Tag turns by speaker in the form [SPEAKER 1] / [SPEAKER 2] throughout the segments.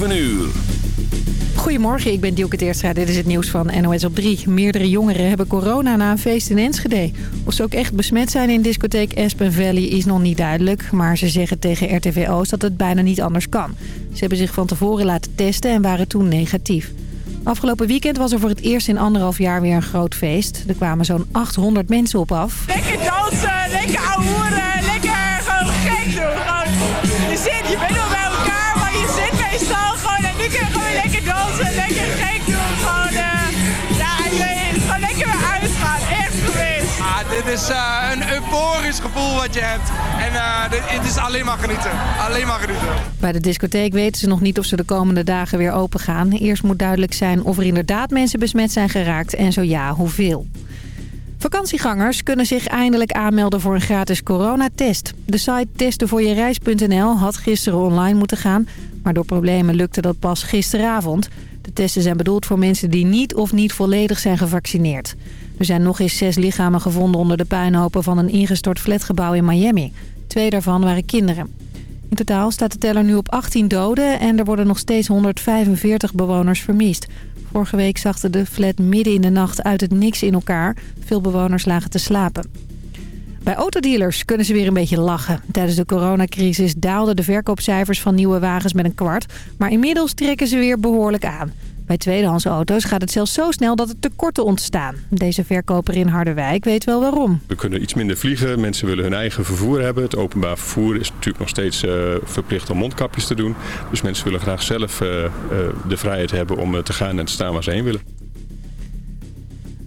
[SPEAKER 1] 7 uur.
[SPEAKER 2] Goedemorgen, ik ben Dielke Teerstra. Dit is het nieuws van NOS op 3. Meerdere jongeren hebben corona na een feest in Enschede. Of ze ook echt besmet zijn in discotheek Aspen Valley is nog niet duidelijk. Maar ze zeggen tegen RTV Oost dat het bijna niet anders kan. Ze hebben zich van tevoren laten testen en waren toen negatief. Afgelopen weekend was er voor het eerst in anderhalf jaar weer een groot feest. Er kwamen zo'n 800 mensen op af.
[SPEAKER 3] Lekker dansen, lekker
[SPEAKER 4] is uh, een euforisch gevoel wat je hebt. En dit, het is alleen maar genieten, alleen maar genieten.
[SPEAKER 2] Bij de discotheek weten ze nog niet of ze de komende dagen weer open gaan. Eerst moet duidelijk zijn of er inderdaad mensen besmet zijn geraakt en zo ja, hoeveel. Vakantiegangers kunnen zich eindelijk aanmelden voor een gratis coronatest. De site testenvoorjereis.nl had gisteren online moeten gaan... maar door problemen lukte dat pas gisteravond. De testen zijn bedoeld voor mensen die niet of niet volledig zijn gevaccineerd. Er zijn nog eens zes lichamen gevonden onder de puinhopen van een ingestort flatgebouw in Miami. Twee daarvan waren kinderen. In totaal staat de teller nu op 18 doden en er worden nog steeds 145 bewoners vermist. Vorige week zakte de flat midden in de nacht uit het niks in elkaar. Veel bewoners lagen te slapen. Bij autodealers kunnen ze weer een beetje lachen. Tijdens de coronacrisis daalden de verkoopcijfers van nieuwe wagens met een kwart. Maar inmiddels trekken ze weer behoorlijk aan. Bij tweedehands auto's gaat het zelfs zo snel dat er tekorten ontstaan. Deze verkoper in Harderwijk weet wel waarom.
[SPEAKER 5] We kunnen iets minder vliegen. Mensen willen hun eigen vervoer hebben. Het openbaar vervoer is natuurlijk nog steeds uh, verplicht om mondkapjes te doen. Dus mensen willen graag zelf uh, uh, de vrijheid hebben om te gaan en te staan waar ze heen willen.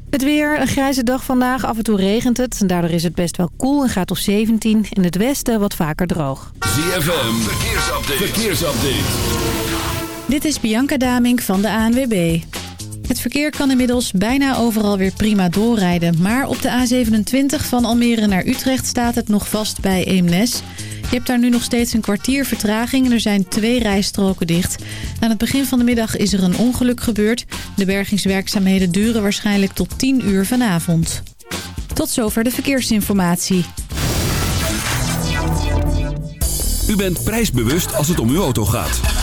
[SPEAKER 2] Het weer, een grijze dag vandaag. Af en toe regent het. Daardoor is het best wel koel en gaat op 17. In het westen wat vaker droog.
[SPEAKER 1] ZFM, verkeersupdate. verkeersupdate.
[SPEAKER 6] Dit is Bianca Damink van de ANWB. Het verkeer kan inmiddels bijna overal weer prima doorrijden. Maar op de A27 van Almere naar Utrecht staat het nog vast bij Eemnes. Je hebt daar nu nog steeds een kwartier vertraging en er zijn twee rijstroken dicht. Aan het begin van de middag is er een ongeluk gebeurd. De bergingswerkzaamheden duren waarschijnlijk tot 10 uur vanavond. Tot zover de verkeersinformatie.
[SPEAKER 1] U bent prijsbewust als het om uw auto gaat.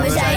[SPEAKER 7] we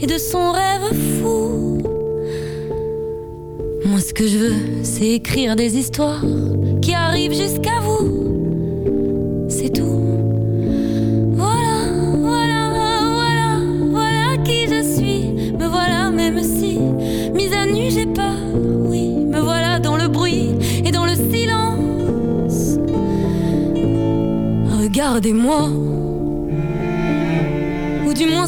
[SPEAKER 8] et de son rêve fou. Moi, ce que je veux, c'est écrire des histoires qui arrivent jusqu'à vous. C'est tout. Voilà, voilà, voilà, voilà qui je suis. Me voilà, même si, mise à nu, j'ai peur. Oui, me voilà dans le bruit et dans le silence. Regardez-moi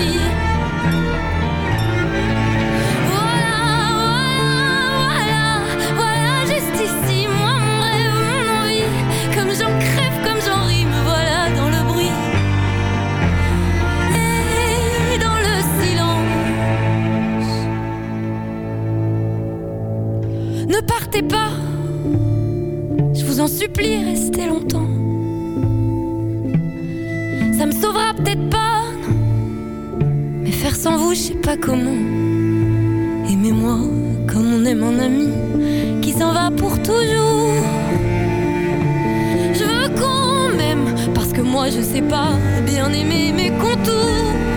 [SPEAKER 8] Voilà, voilà, voilà, voilà, juste ici, moi, mon rêve, mon comme j'en crève, comme j'en rime, voilà dans le bruit et dans le silence. Ne partez pas, je vous en supplie, restez longtemps. où, je sais pas comment. Aimez-moi comme on aime un ami qui s'en va pour toujours. Je veux qu'on m'aime parce que moi je sais pas bien aimer mes contours.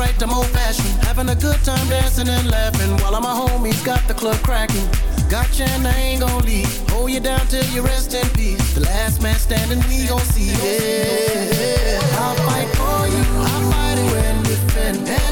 [SPEAKER 9] right, I'm old fashioned. Having a good time dancing and laughing while all my homies got the club cracking. Gotcha, and I ain't gon' leave. Hold you down till you rest in peace. The last man standing, we gon' see. Yeah, I'll fight for you. I'll fight it when defend.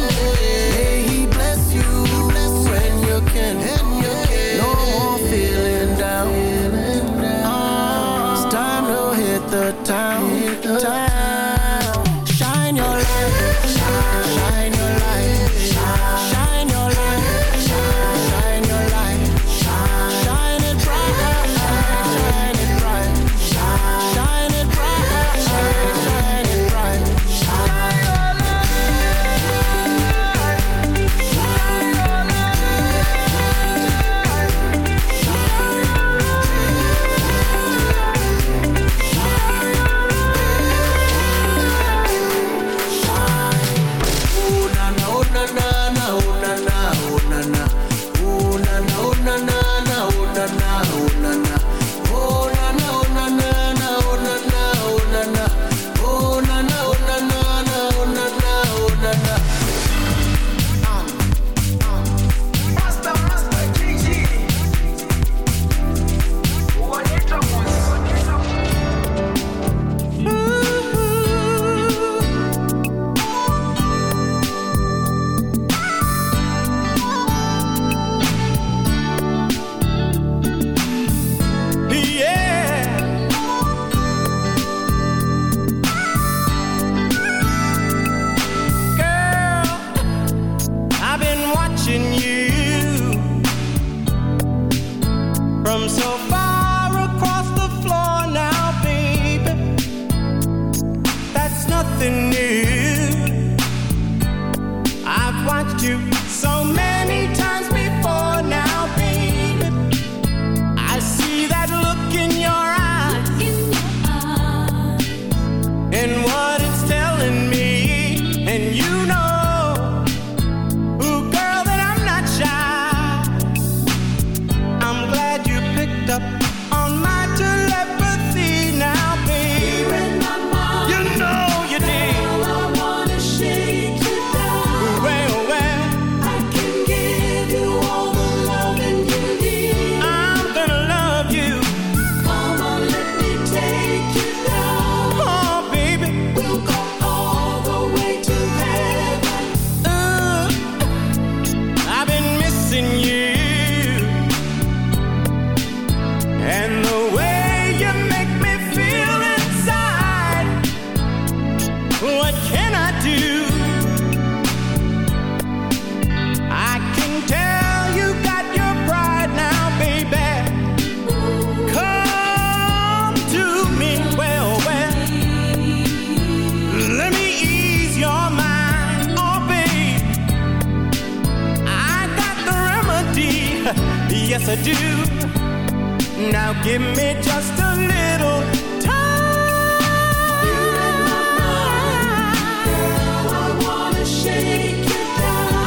[SPEAKER 9] Now give me just a little time.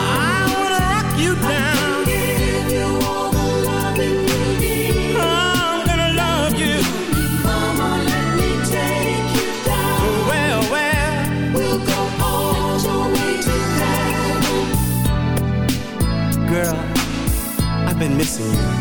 [SPEAKER 10] I wanna rock you down. I can give you all the you need. I'm gonna love you. Let me take you down. Well, well. We'll go all the way to heaven. Girl, I've been missing you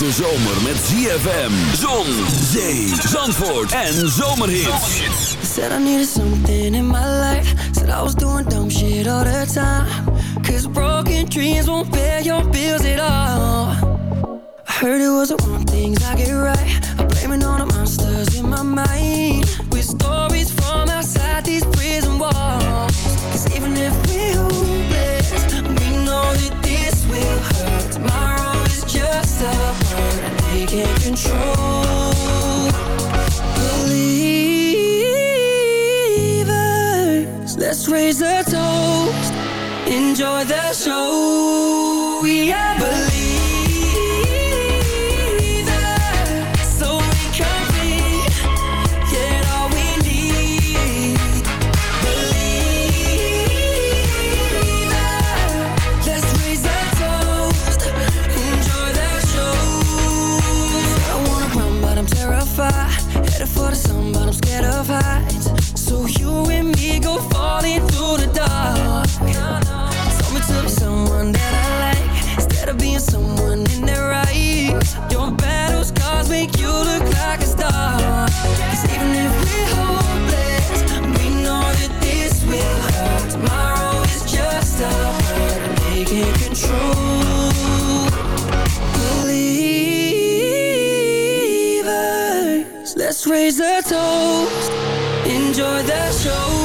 [SPEAKER 1] hete zomer met ZFM, zon, zee, zandvoort en zomerhits.
[SPEAKER 11] Said I needed something in my life. Said I was doing dumb shit all the time. Cause broken dreams won't pay your bills at all. I heard it was the wrong things I get right. I'm blaming all the monsters in my mind. With stories from outside these prison walls. Cause even if we're hopeless, we know that this will hurt. Tomorrow is just a can't control. Believers, let's raise a toast. Enjoy the show. Show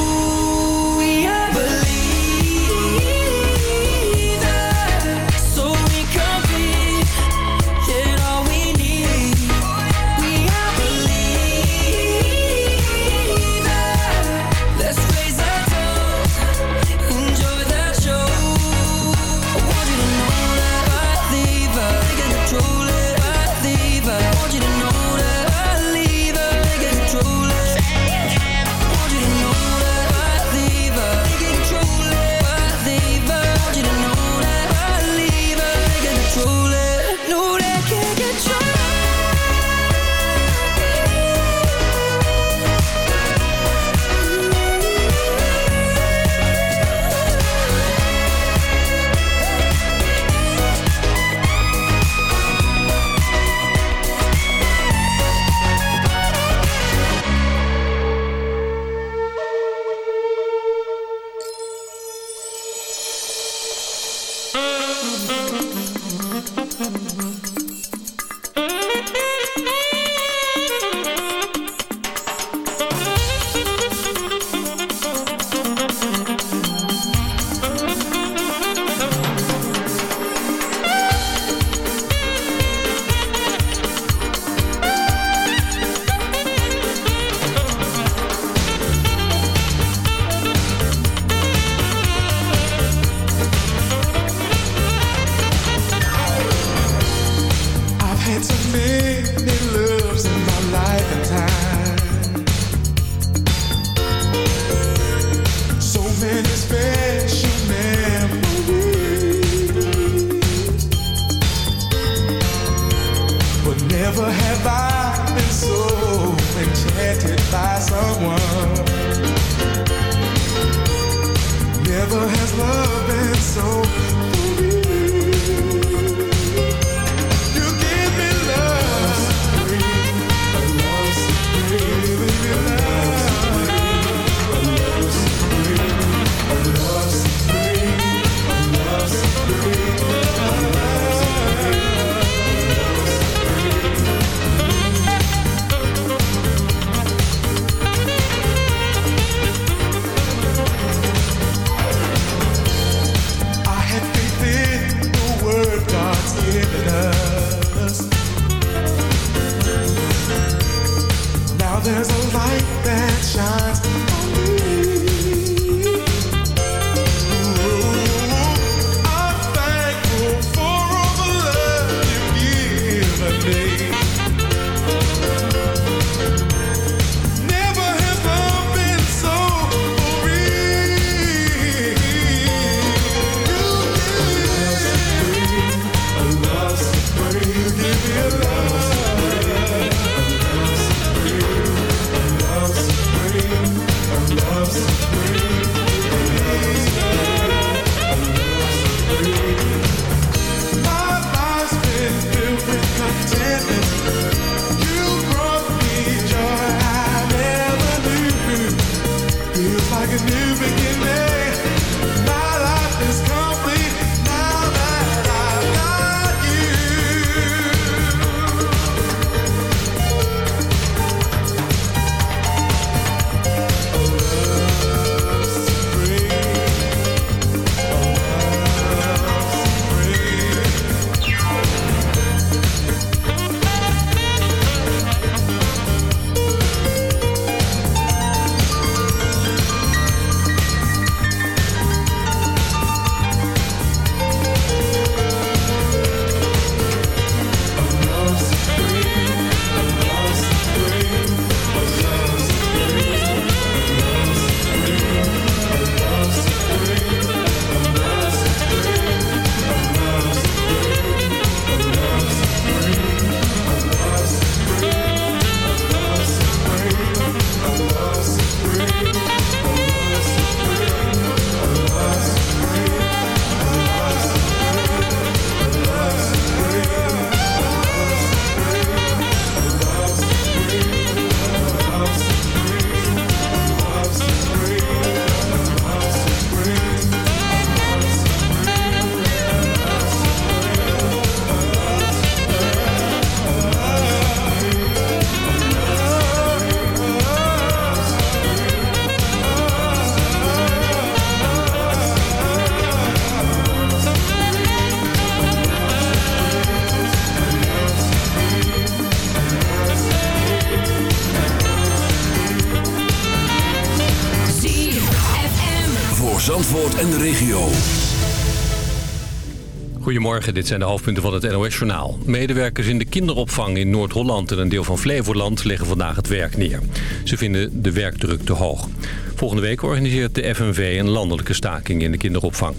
[SPEAKER 12] Dit zijn de hoofdpunten van het NOS-journaal. Medewerkers in de kinderopvang in Noord-Holland en een deel van Flevoland leggen vandaag het werk neer. Ze vinden de werkdruk te hoog. Volgende week organiseert de FNV een landelijke staking in de kinderopvang.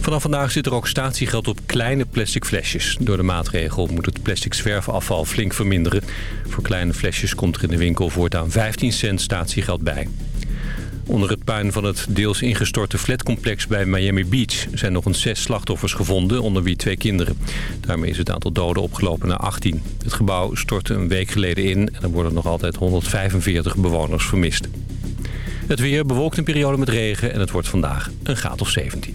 [SPEAKER 12] Vanaf vandaag zit er ook statiegeld op kleine plastic flesjes. Door de maatregel moet het plastic zwerfafval flink verminderen. Voor kleine flesjes komt er in de winkel voortaan 15 cent statiegeld bij. Onder het puin van het deels ingestorte flatcomplex bij Miami Beach... zijn nog eens zes slachtoffers gevonden, onder wie twee kinderen. Daarmee is het aantal doden opgelopen naar 18. Het gebouw stortte een week geleden in... en er worden nog altijd 145 bewoners vermist. Het weer bewolkt een periode met regen... en het wordt vandaag een graad of 17.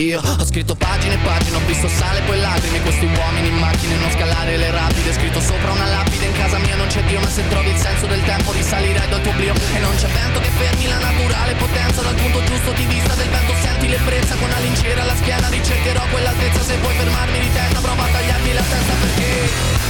[SPEAKER 13] Io ho scritto pagine e pagine, ho visto sale poi lacrime. Questi uomini in macchine, non scalare le rapide. Scritto sopra una lapide, in casa mia non c'è Dio Ma se trovi il senso del tempo risalirai dal tuo oblio. E non c'è vento che fermi la naturale potenza. Dal punto giusto di vista del vento senti l'ebbrezza. Con la lincera alla schiena ricercherò quell'altezza. Se puoi fermarmi di testa prova a tagliarmi la testa perché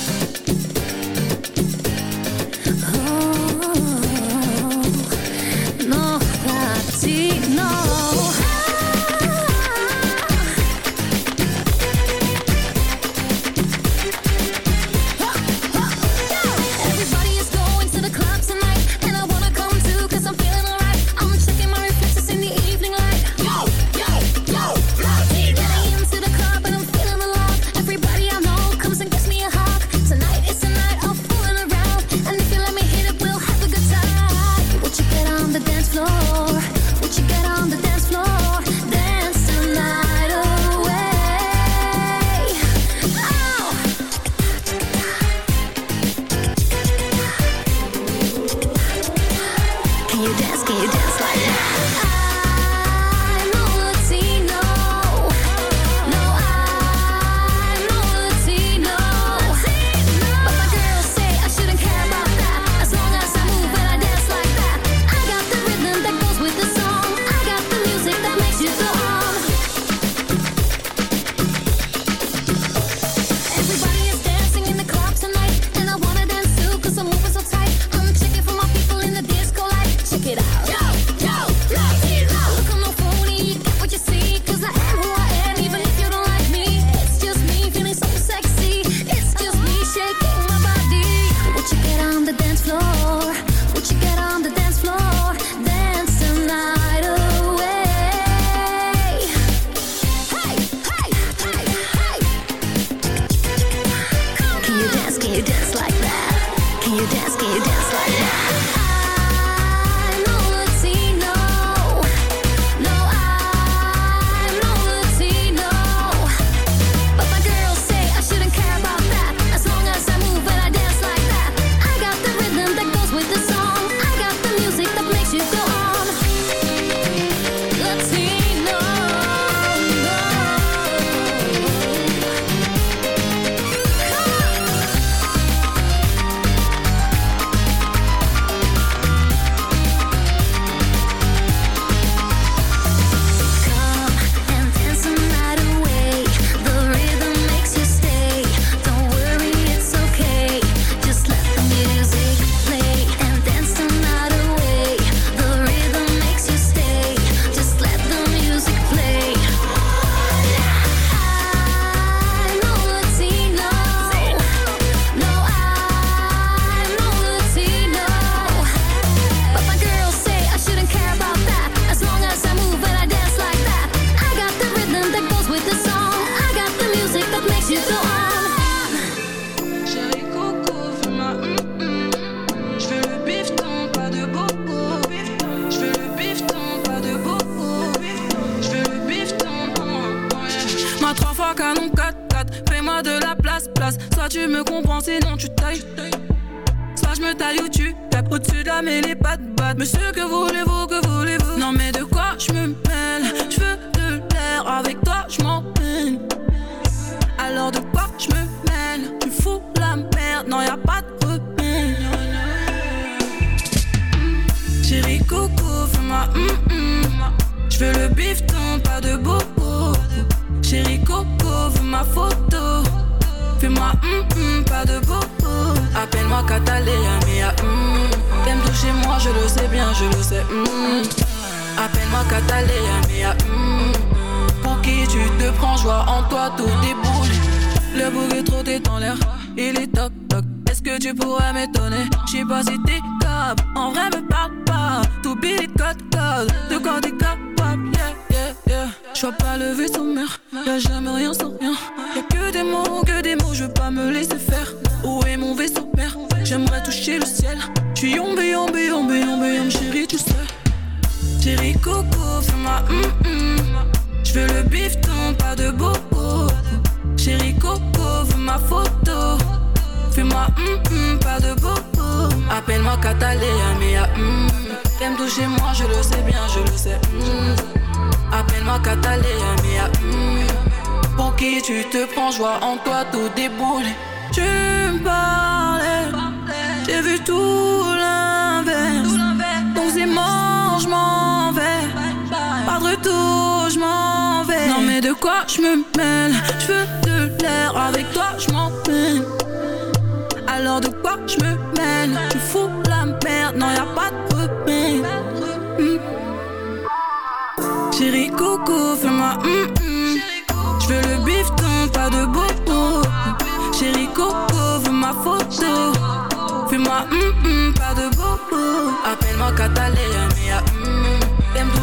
[SPEAKER 14] slow Je veux le bifton, pas de bobo. Chérie Coco, veux ma photo. Fais-moi mm pas de bobo. Appelle-moi Catalina, mea. Ah, mm. T'aimes toucher moi, je le sais bien, je le sais. Mm. Appelle-moi Catalina, mea. Ah, mm. Pour qui tu te prends, joie en toi tout déboulé Tu me parlais, j'ai vu tout l'inverse. retour, je m'en vais. Non, mais de quoi je me mêle? Je veux de l'air, avec toi, je m'en. Alors de quoi je me mêle? Tu fous la merde, non, y a pas de remède. Hmm. Chérie, coucou, fais-moi hum mm, mm. Je veux le bifton, pas de bobo. Chérie, coucou, veux ma photo. Fais-moi hum mm, pas de bobo. Appelle-moi Cataléa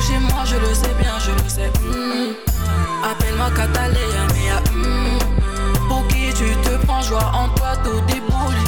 [SPEAKER 14] chez moi, je le sais bien, je le sais. Hmm. Appelle-moi Catalina, mais à. Hmm. Pour qui tu te prends, joie en toi, tout déboule.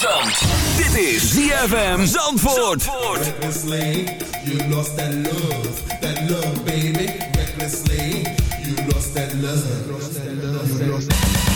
[SPEAKER 1] Zandvoort. Dit is ZFM Zandvoort. Zandvoort.
[SPEAKER 15] Recklessly, you lost that love. That love, baby. Recklessly, you lost that love. You lost that love. You lost
[SPEAKER 16] that
[SPEAKER 17] love.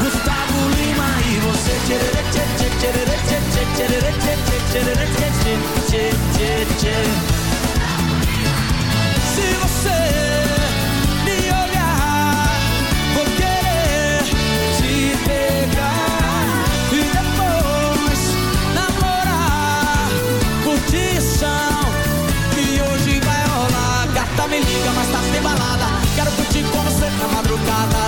[SPEAKER 17] Gustavo Lima e você, tchererê, tchê, tchererê, tchê, tchererê, tchê, tchererê, tchê, tchê, tchê, Se você me olhar, vou querer te pegar e depois namorar, curtição que hoje vai rolar. Gata me liga, mas tá sem balada, quero curtir com você na madrugada.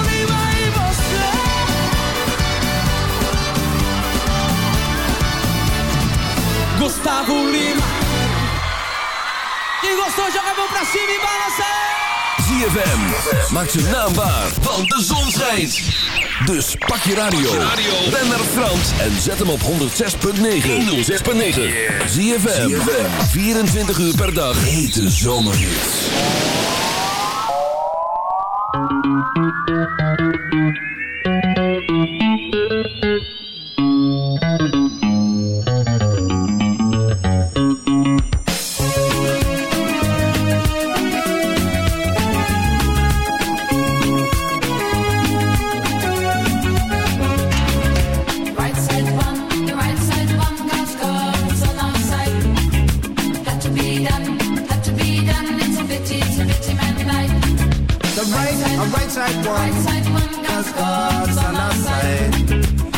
[SPEAKER 17] Gustavo Lima Quem gostou joga a mão pra cima e balança
[SPEAKER 1] ZFM. Maak zijn naam waar, want de zon schijnt. Dus pak je radio. Ben naar Frans en zet hem op 106.9. 106.9. ZFM. 24 uur per dag. Hete zomerhits.
[SPEAKER 18] Right side one, one, God's on our side.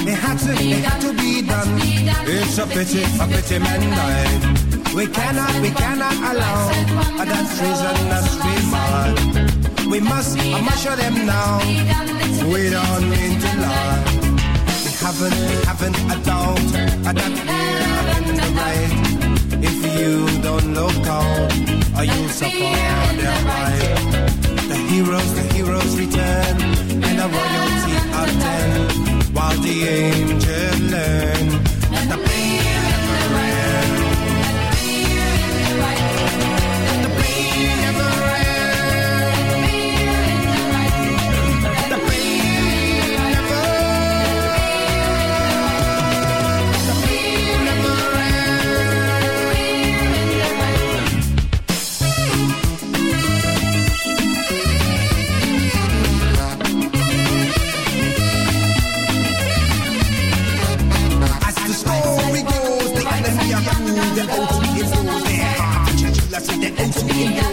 [SPEAKER 19] It had to, it had to be done. It's a pity, a pity man died. We cannot, we cannot allow that treason us be mad. We must, I must show them now. We don't mean to lie. We haven't, we haven't a doubt that we're in the right. If you don't look out, or you'll suffer their right. The heroes, the heroes return, and the royalty attend, while the angels learn. And the pain never ends. The pain never ends. see the
[SPEAKER 20] ends
[SPEAKER 19] being done.